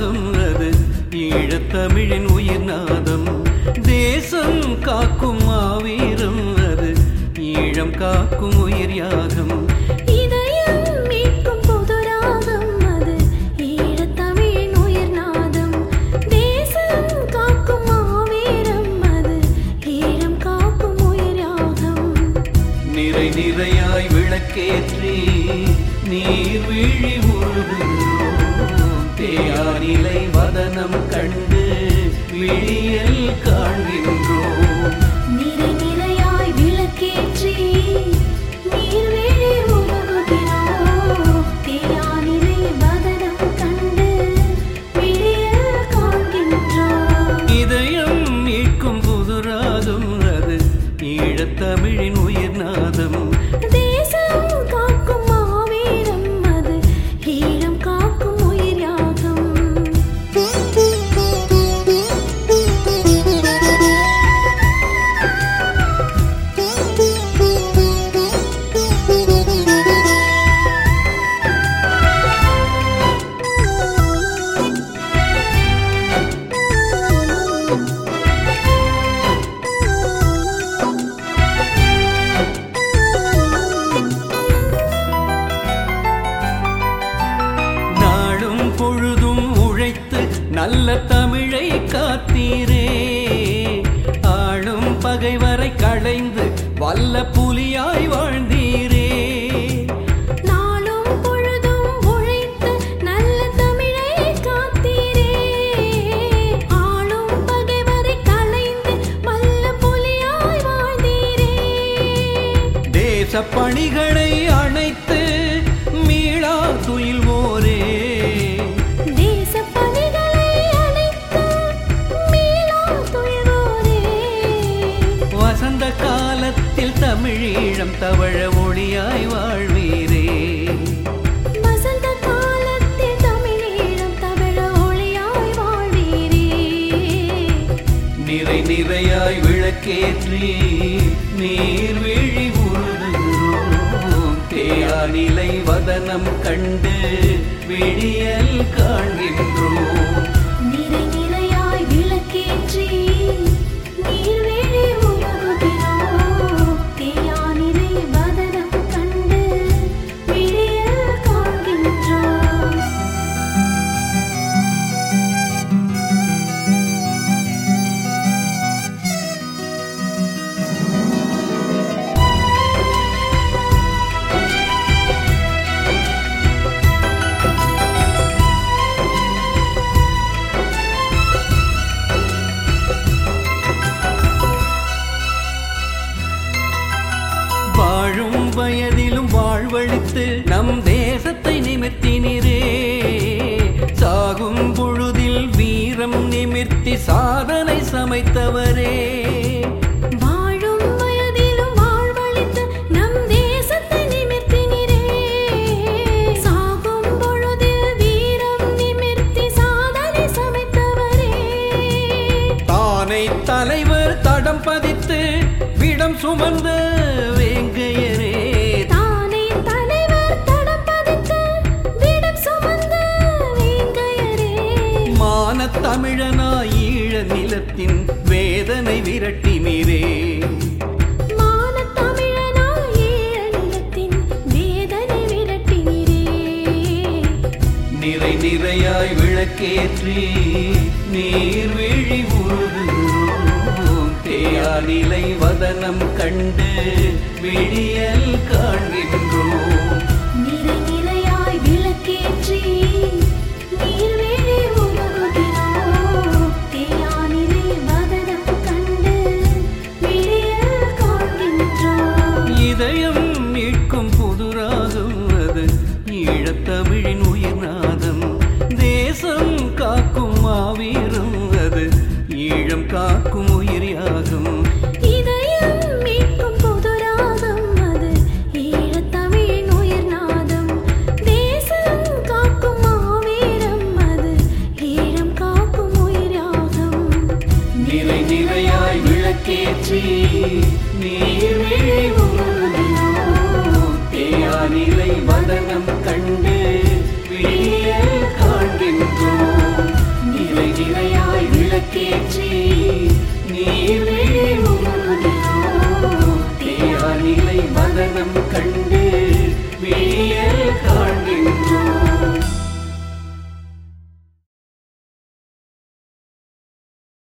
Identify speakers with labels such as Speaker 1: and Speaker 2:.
Speaker 1: அது ஈழத்தமிழின் உயிர் நாதம் தேசம் காக்கும் மாவீரம் அது ஈழம் காக்கும் உயிர் யாகம்.
Speaker 2: இதயம் மீட்கும் புதுராகம் அது ஈழத்தமிழின் உயிர் நாதம் தேசம் காக்கும் மாவீரம் அது ஈழம் காக்கும் உயிர் யாகம்.
Speaker 1: நிறை நிறையாய் விளக்கேற்றி நீர் விழி உருகுகிறோம் தேயானிலை வதனம் கண்டு விழியல் நல்ல தமிழை காத்தீரே. ஆளும் பகைவரை களைந்து வல்ல புலியாய் வாழ்ந்தீரே.
Speaker 2: நாளும்
Speaker 1: தமிழீழம் தவழ ஒளியாய் வாழ்வீரே. நிறை நிறையாய் விளக்கேற்றி நீர் விழி உருகுகிறோம் தேயானிலை வதனம் கண்டு விழியல் வாழும் தேசத்தை நிமிர்த்தினரே. சாகும் பொழுதில் வீரம் நிமிர்த்தி சாதனை சமைத்தவரே. தானை தலைவர் தடம் பதித்து விடம் சுமந்த வேங்கையரே விரட்டினரே. நிறை நிறையாய் விளக்கேற்றி நீர் விழி உருகுகிறோம் தேயானிலை வதனம் கண்டு விழியல் காண்கின்றோம் இதயம் மீட்கும் புதுராகம் அது. ஈழத்தமிழின் உயிர் நாதம் தேசம் காக்கும் மாவீரம் அது. ஈழம் காக்கும் உயிர் யாகம்
Speaker 2: இதயம் மீட்கும் புதுராகம் அது.
Speaker 1: தரிசனம் கண்டு